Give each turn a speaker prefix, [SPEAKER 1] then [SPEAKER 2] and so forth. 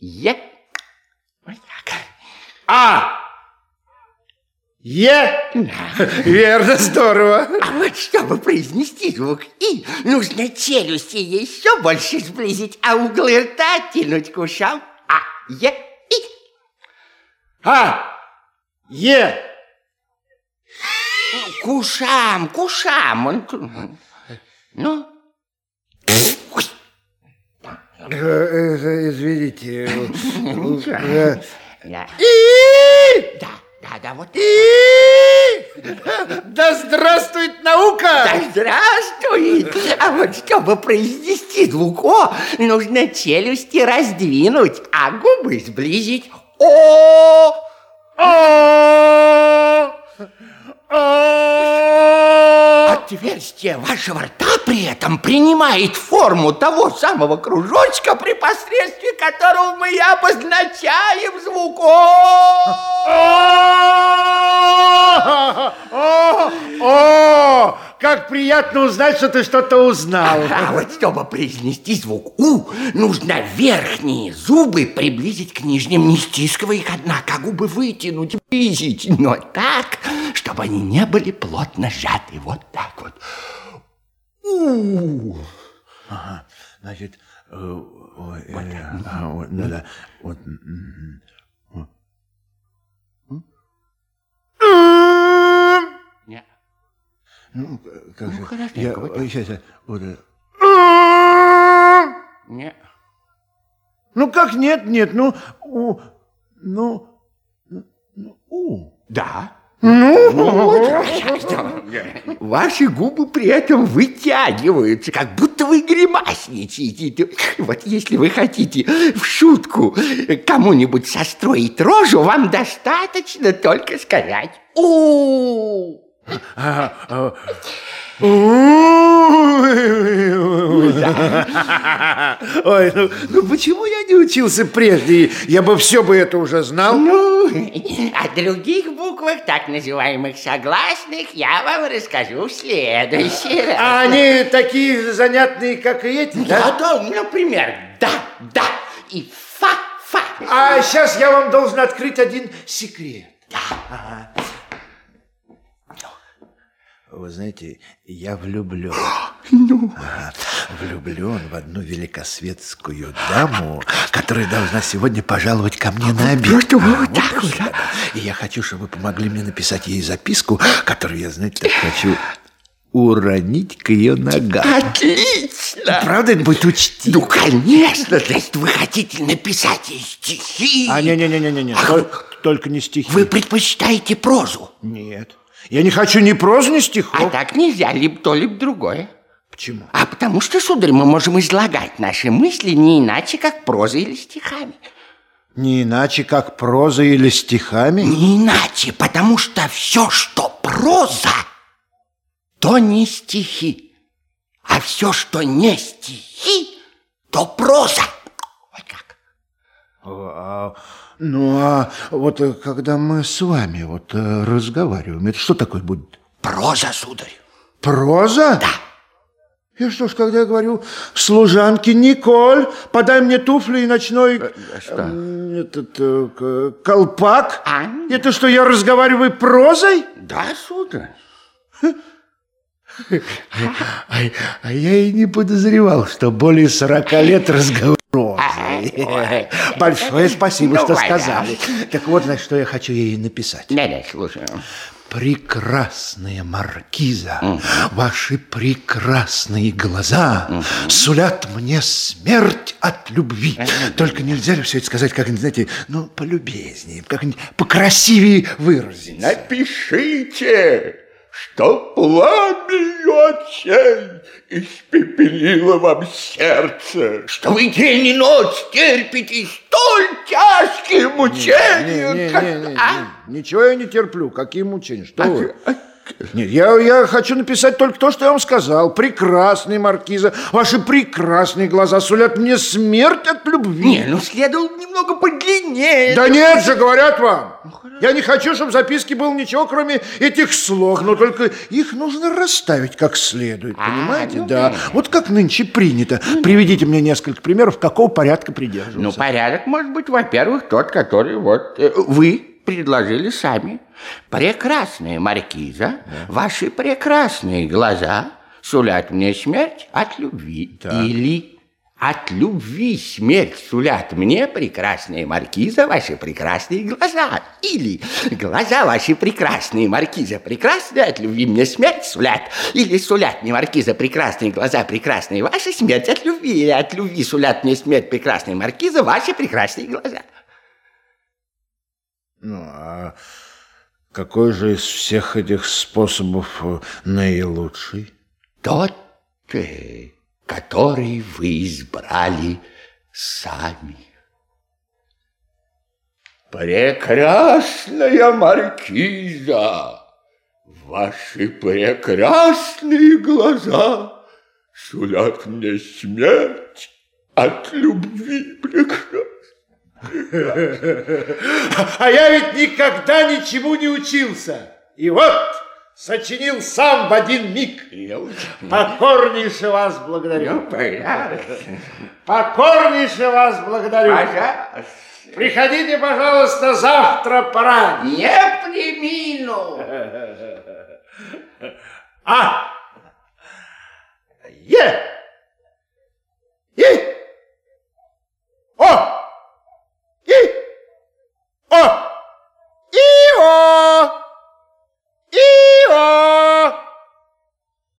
[SPEAKER 1] Е.
[SPEAKER 2] А! Е? Верно, здорово.
[SPEAKER 1] А вот чтобы произнести звук «и», нужно челюсти еще больше сблизить, а углы рта тянуть к ушам. А, е, и.
[SPEAKER 2] А! Е!
[SPEAKER 1] К ушам, к ушам. Он... Ну,
[SPEAKER 2] Извините. э,
[SPEAKER 1] да.
[SPEAKER 2] И!
[SPEAKER 1] Да, да, да, вот.
[SPEAKER 2] Да здравствует наука!
[SPEAKER 1] Да здравствуй! А вот чтобы произнести звук «о», нужно челюсти раздвинуть, а губы сблизить. О!
[SPEAKER 2] О!
[SPEAKER 1] Отверстие вашего рта при этом принимает форму того самого кружочка, при посредстве которого мы и обозначаем звук «о».
[SPEAKER 2] Как приятно узнать, что ты что-то узнал.
[SPEAKER 1] А вот чтобы произнести звук «у», нужно верхние зубы приблизить к нижним, не стискивая их, однако, губы вытянуть, близить, но так, чтобы они не были плотно сжаты. Вот так вот. У.
[SPEAKER 2] Ага, значит, э, э, а, вот, ну да, вот. Ну, как же,
[SPEAKER 1] хорошенько, вот
[SPEAKER 2] сейчас, я, вот это.
[SPEAKER 1] Не.
[SPEAKER 2] Ну, как нет, нет, ну, у, ну, ну, ну, у.
[SPEAKER 1] Да. Ну, Ваши губы при этом вытягиваются, как будто вы гримасничаете. Вот если вы хотите в шутку кому-нибудь состроить рожу, вам достаточно только сказать у
[SPEAKER 2] А, а, Ой, ну, ну почему я не учился прежде? Я бы все бы это уже знал.
[SPEAKER 1] Ну, о других буквах, так называемых согласных, я вам расскажу в следующий раз.
[SPEAKER 2] А они такие занятные, как и эти, да?
[SPEAKER 1] Да, да, например, да, да и фа, фа.
[SPEAKER 2] А сейчас я вам должен открыть один секрет. Вы знаете, я влюблен. Ага, влюблен в одну великосветскую даму, которая должна сегодня пожаловать ко мне на обед.
[SPEAKER 1] Просто вот
[SPEAKER 2] А,
[SPEAKER 1] так вот,
[SPEAKER 2] да. И я хочу, чтобы вы помогли мне написать ей записку, которую я, знаете, так хочу уронить к ее ногам.
[SPEAKER 1] Отлично!
[SPEAKER 2] Правда, это будет учти.
[SPEAKER 1] Ну, конечно, то есть вы хотите написать ей стихи.
[SPEAKER 2] А, не-не-не-не-не, только, только не стихи.
[SPEAKER 1] Вы предпочитаете прозу.
[SPEAKER 2] Нет. Я не хочу ни прозы, ни стихов.
[SPEAKER 1] А так нельзя, либо то, либо другое.
[SPEAKER 2] Почему?
[SPEAKER 1] А потому что, сударь, мы можем излагать наши мысли не иначе, как прозой или стихами.
[SPEAKER 2] Не иначе, как проза или стихами?
[SPEAKER 1] Не иначе, потому что все, что проза, то не стихи. А все, что не стихи, то проза.
[SPEAKER 2] А, ну, а вот э, когда мы с вами вот э, разговариваем, это что такое будет?
[SPEAKER 1] Проза, сударь.
[SPEAKER 2] Проза?
[SPEAKER 1] Да.
[SPEAKER 2] И что ж, когда я говорю, служанке Николь, подай мне туфли и ночной...
[SPEAKER 1] что?
[SPEAKER 2] м, Этот э, колпак.
[SPEAKER 1] А?
[SPEAKER 2] Это что, я разговариваю прозой?
[SPEAKER 1] Да, сударь.
[SPEAKER 2] А, я и не подозревал, что более 40 лет разговор. Большое спасибо,
[SPEAKER 1] Ну,
[SPEAKER 2] что
[SPEAKER 1] да.
[SPEAKER 2] сказали. Так вот, значит, что я хочу ей написать.
[SPEAKER 1] Да-да, слушаю.
[SPEAKER 2] Прекрасная маркиза, ваши прекрасные глаза сулят мне смерть от любви. Только нельзя ли все это сказать как-нибудь, знаете, ну, полюбезнее, как-нибудь покрасивее выразить?
[SPEAKER 1] Напишите, что пламя очей испепелило вам сердце, что вы день и ночь терпите столь тяжкие мучения,
[SPEAKER 2] Не, не,
[SPEAKER 1] как-
[SPEAKER 2] не, не,
[SPEAKER 1] А?
[SPEAKER 2] не, ничего я не терплю. Какие мучения? Что вы? Нет, я, я хочу написать только то, что я вам сказал. Прекрасный маркиза, ваши прекрасные глаза сулят мне смерть от любви.
[SPEAKER 1] Не, ну следовало немного подлиннее.
[SPEAKER 2] Да нет же, говорят вам. Я не хочу, чтобы в записке было ничего, кроме этих слов, но только их нужно расставить как следует,
[SPEAKER 1] А,
[SPEAKER 2] понимаете?
[SPEAKER 1] ну,
[SPEAKER 2] да,
[SPEAKER 1] понятно.
[SPEAKER 2] вот как нынче принято. Приведите мне несколько примеров, какого порядка придерживаться.
[SPEAKER 1] Ну, порядок может быть, во-первых, тот, который вот э, вы предложили сами. Прекрасная маркиза, ваши прекрасные глаза сулят мне смерть от любви. Или от любви смерть сулят мне прекрасная маркиза, ваши прекрасные глаза. Или глаза ваши прекрасные, маркиза прекрасная, от любви мне смерть сулят. Или сулят мне маркиза прекрасные глаза, прекрасные ваши, смерть от любви. Или от любви сулят мне смерть прекрасная маркиза, ваши прекрасные глаза.
[SPEAKER 2] Ну, а какой же из всех этих способов э, наилучший?
[SPEAKER 1] Тот, э, который вы избрали сами. Прекрасная маркиза, ваши прекрасные глаза сулят мне смерть от любви прекрасной.
[SPEAKER 2] А я ведь никогда ничему не учился. И вот сочинил сам в один миг. Покорнейше вас благодарю.
[SPEAKER 1] Ну.
[SPEAKER 2] Покорнейше вас благодарю.
[SPEAKER 1] Пожалуйста.
[SPEAKER 2] Приходите, пожалуйста, завтра поранее.
[SPEAKER 1] Не примину.
[SPEAKER 2] А! Е! Е!